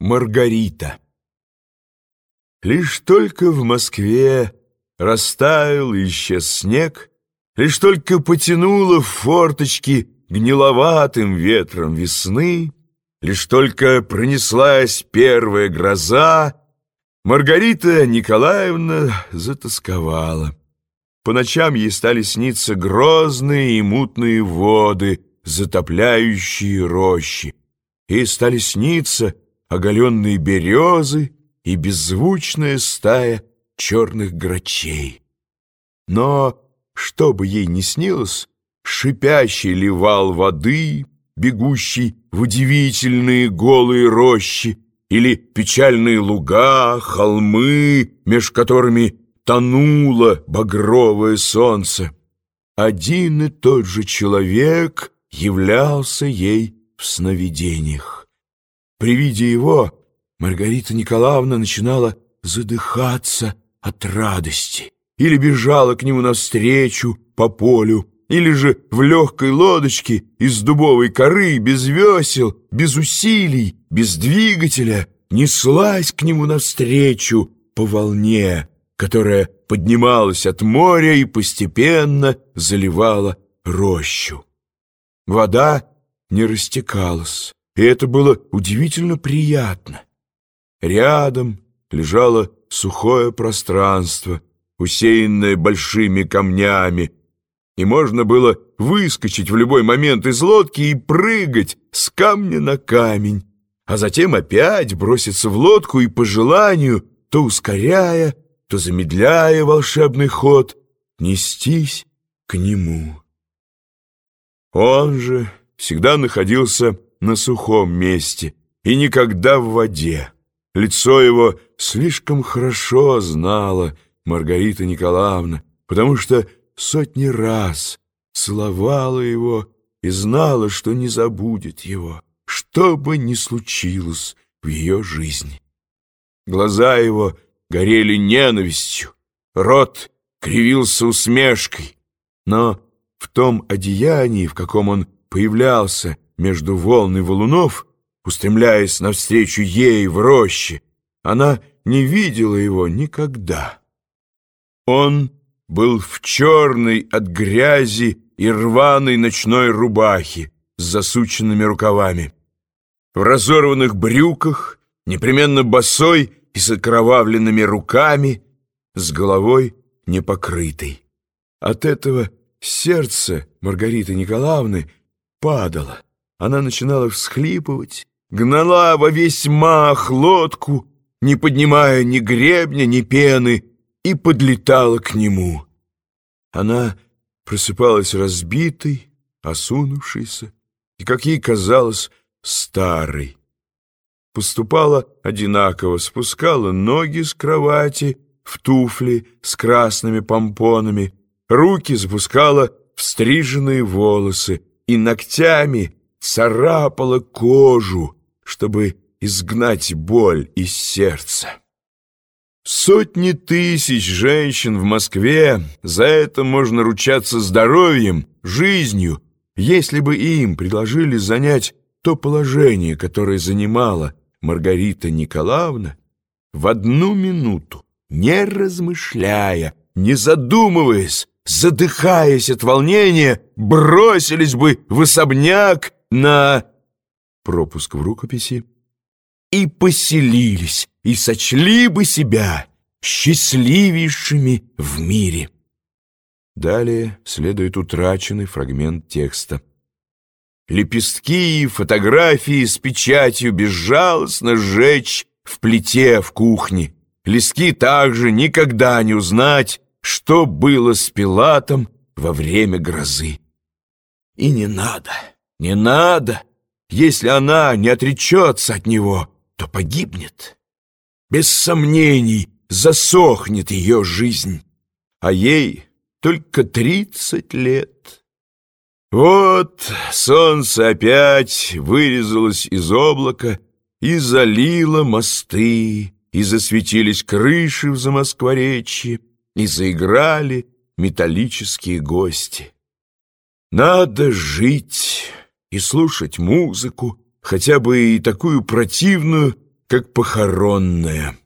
Маргарита Лишь только в Москве растаял и исчез снег, Лишь только потянуло в форточки гниловатым ветром весны, Лишь только пронеслась первая гроза, Маргарита Николаевна затасковала. По ночам ей стали сниться грозные и мутные воды, затопляющие рощи. Ей стали сниться оголенные березы и беззвучная стая черных грачей. Но, что бы ей ни снилось, шипящий ливал воды, бегущий в удивительные голые рощи, или печальные луга, холмы, меж которыми тонуло багровое солнце. Один и тот же человек являлся ей в сновидениях. При виде его Маргарита Николаевна начинала задыхаться от радости или бежала к нему навстречу по полю, или же в легкой лодочке из дубовой коры, без весел, без усилий, без двигателя, неслась к нему навстречу по волне, которая поднималась от моря и постепенно заливала рощу. Вода не растекалась и это было удивительно приятно. Рядом лежало сухое пространство, усеянное большими камнями, и можно было выскочить в любой момент из лодки и прыгать с камня на камень, а затем опять броситься в лодку и по желанию, то ускоряя, то замедляя волшебный ход, нестись к нему. Он же всегда находился на сухом месте и никогда в воде. Лицо его слишком хорошо знала Маргарита Николаевна, потому что сотни раз целовала его и знала, что не забудет его, что бы ни случилось в ее жизни. Глаза его горели ненавистью, рот кривился усмешкой, но в том одеянии, в каком он появлялся между волн и валунов, устремляясь навстречу ей в роще, она не видела его никогда. Он был в черной от грязи и рваной ночной рубахе с засученными рукавами, в разорванных брюках, непременно босой и с окровавленными руками, с головой непокрытой. От этого сердце Маргариты Николаевны падало. Она начинала всхлипывать, гнала во весь мах лодку, не поднимая ни гребня, ни пены, и подлетала к нему. Она просыпалась разбитой, осунувшейся и, как ей казалось, старой. Поступала одинаково, спускала ноги с кровати в туфли с красными помпонами, руки запускала в стриженные волосы и ногтями царапала кожу, чтобы изгнать боль из сердца. Сотни тысяч женщин в Москве, за это можно ручаться здоровьем, жизнью, если бы им предложили занять то положение, которое занимала Маргарита Николаевна, в одну минуту, не размышляя, не задумываясь, задыхаясь от волнения, бросились бы в особняк на пропуск в рукописи и поселились, и сочли бы себя счастливейшими в мире. Далее следует утраченный фрагмент текста. Лепестки и фотографии с печатью безжалостно сжечь в плите в кухне. Листки также никогда не узнать, что было с Пилатом во время грозы. И не надо. Не надо! Если она не отречется от него, то погибнет. Без сомнений засохнет ее жизнь, а ей только тридцать лет. Вот солнце опять вырезалось из облака и залило мосты, и засветились крыши в Замоскворечье, и заиграли металлические гости. Надо жить и слушать музыку, хотя бы и такую противную, как похоронная.